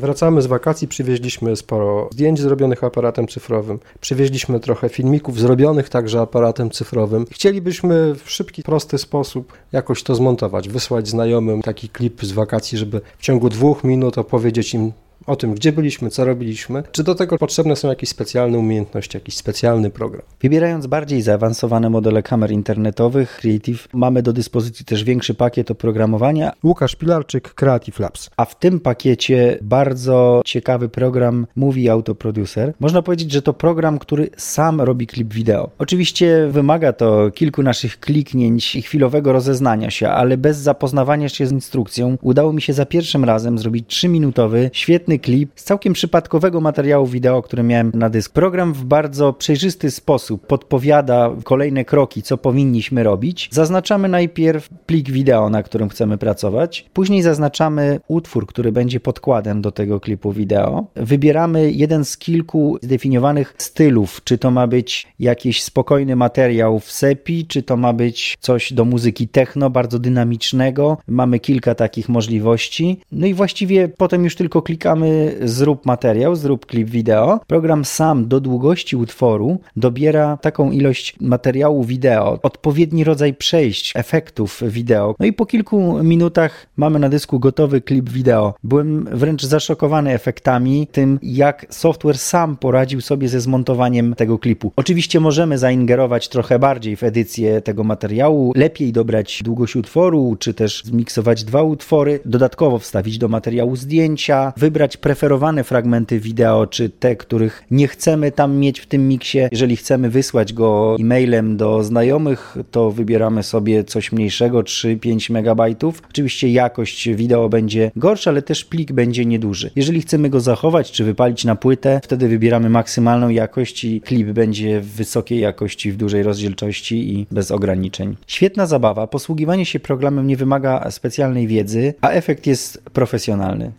Wracamy z wakacji, przywieźliśmy sporo zdjęć zrobionych aparatem cyfrowym, przywieźliśmy trochę filmików zrobionych także aparatem cyfrowym. Chcielibyśmy w szybki, prosty sposób jakoś to zmontować, wysłać znajomym taki klip z wakacji, żeby w ciągu dwóch minut opowiedzieć im o tym, gdzie byliśmy, co robiliśmy, czy do tego potrzebne są jakieś specjalne umiejętności, jakiś specjalny program. Wybierając bardziej zaawansowane modele kamer internetowych, Creative, mamy do dyspozycji też większy pakiet oprogramowania. Łukasz Pilarczyk, Creative Labs. A w tym pakiecie bardzo ciekawy program Movie Auto Producer. Można powiedzieć, że to program, który sam robi klip wideo. Oczywiście wymaga to kilku naszych kliknięć i chwilowego rozeznania się, ale bez zapoznawania się z instrukcją udało mi się za pierwszym razem zrobić 3-minutowy, świetny klip z całkiem przypadkowego materiału wideo, który miałem na dysk. Program w bardzo przejrzysty sposób podpowiada kolejne kroki, co powinniśmy robić. Zaznaczamy najpierw plik wideo, na którym chcemy pracować, później zaznaczamy utwór, który będzie podkładem do tego klipu wideo. Wybieramy jeden z kilku zdefiniowanych stylów, czy to ma być jakiś spokojny materiał w sepi, czy to ma być coś do muzyki techno, bardzo dynamicznego. Mamy kilka takich możliwości. No i właściwie potem już tylko klikamy zrób materiał, zrób klip wideo. Program sam do długości utworu dobiera taką ilość materiału wideo, odpowiedni rodzaj przejść, efektów wideo. No i po kilku minutach mamy na dysku gotowy klip wideo. Byłem wręcz zaszokowany efektami, tym jak software sam poradził sobie ze zmontowaniem tego klipu. Oczywiście możemy zaingerować trochę bardziej w edycję tego materiału, lepiej dobrać długość utworu, czy też zmiksować dwa utwory, dodatkowo wstawić do materiału zdjęcia, wybrać preferowane fragmenty wideo, czy te, których nie chcemy tam mieć w tym miksie. Jeżeli chcemy wysłać go e-mailem do znajomych, to wybieramy sobie coś mniejszego, 3-5 megabajtów. Oczywiście jakość wideo będzie gorsza, ale też plik będzie nieduży. Jeżeli chcemy go zachować, czy wypalić na płytę, wtedy wybieramy maksymalną jakość i klip będzie w wysokiej jakości, w dużej rozdzielczości i bez ograniczeń. Świetna zabawa. Posługiwanie się programem nie wymaga specjalnej wiedzy, a efekt jest profesjonalny.